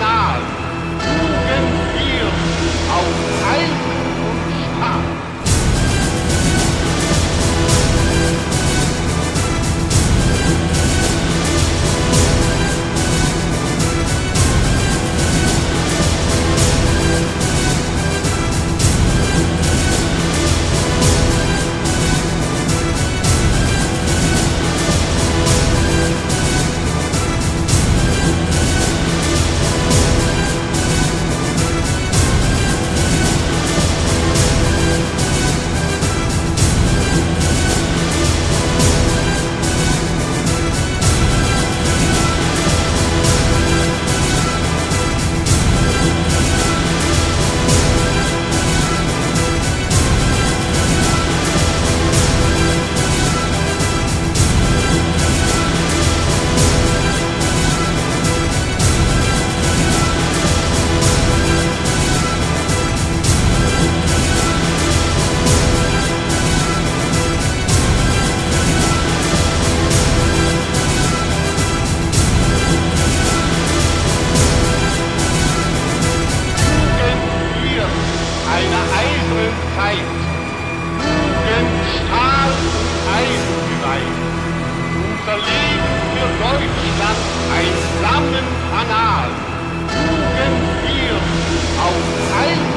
eyes. hat ein Flammenkanal. Jugend wir auf Zeit.